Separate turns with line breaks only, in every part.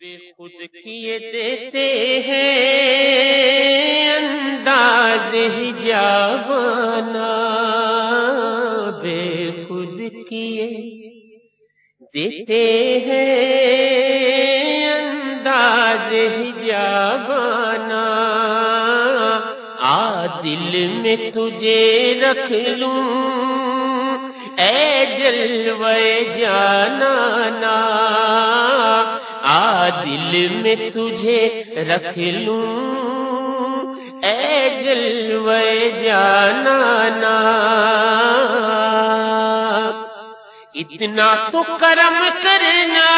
بے خود کیے دیتے ہیں۔ انداز جاوانا۔ بے خود کیے دیتے ہیں۔ انداز جاوانا۔ آ دل میں تجھے رکھ لوں۔ اے جلوے جانا۔ دل میں تجھے رکھ لوں۔ اے جلوے جانا اتنا تو کرم کرنا۔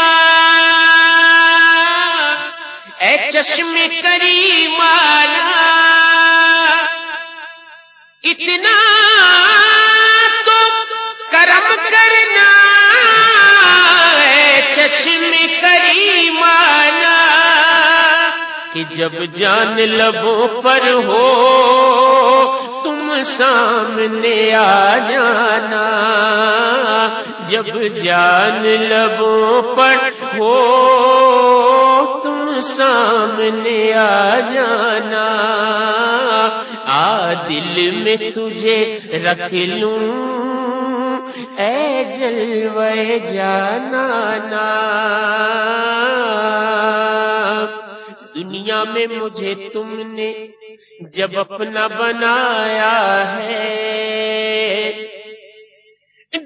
اے چشم کری مالا اتنا جب جان لبوں پر ہو، تم سامنے آ جانا۔ جب جان لبوں پر ہو، تم سامنے آ جانا۔ آ دل میں تجھے رکھ لوں، اے جلوے جانا دنیا میں مجھے تم نے جب اپنا بنایا ہے۔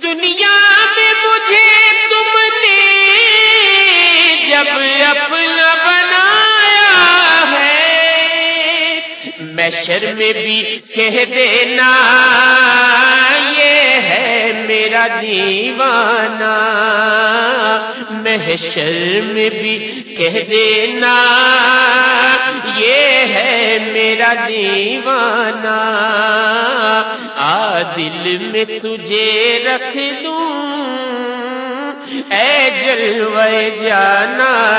دنیا میں مجھے تم نے جب اپنا بنایا ہے۔ میں شر میں بھی کہہ دینا۔ میرا دیوانہ، محشر میں بھی کہہ دینا، یہ ہے میرا دیوانہ آ دل میں تجھے رکھ دوں۔ اے جلوے جانا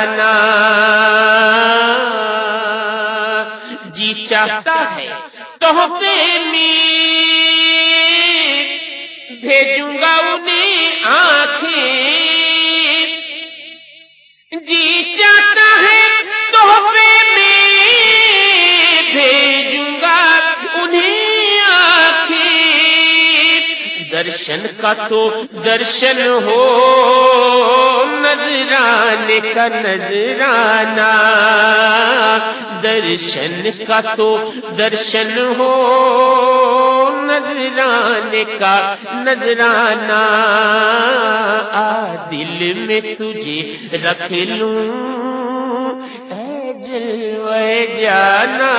جی چاہتا ہے تحفے میں۔ بھیجوں گا انہیں آنکھیں۔ جی چاہتا ہے تحفے میں بھیجوں گا انہیں آخر درشن کا تو درشن ہو نظرانے کا نظرانہ درشن کا تو درشن ہو نظرانے کا نظرانہ آ، دل میں تجھے رکھ لوں۔ اے جلوے جانا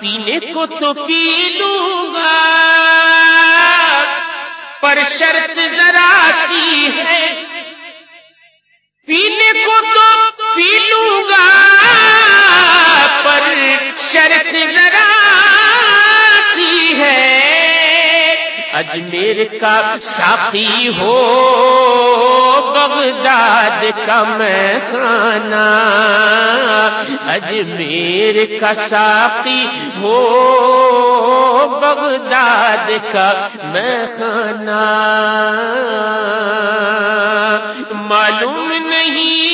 پینے کو تو پی لوں گا۔ پر شرط ذرا سی ہے۔ پینے کو شرط ہے۔ اجمیر کا ساتھی ہو، بغداد کا میں خانہ اجمیر کا ساتھی ہو، بغداد کا میں خانہ معلوم نہیں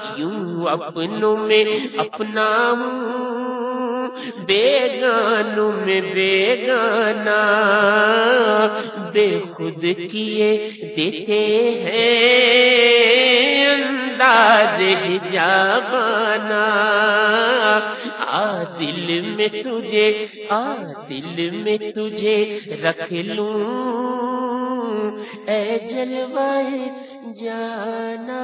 یوں اپنوں میں اپنا بیگانوں میں بیگانا بے خود کیے دیتے ہیں انداز جانا آ دل میں تجھے آ دل میں تجھے رکھ لوں۔ اے جلوائے جانا۔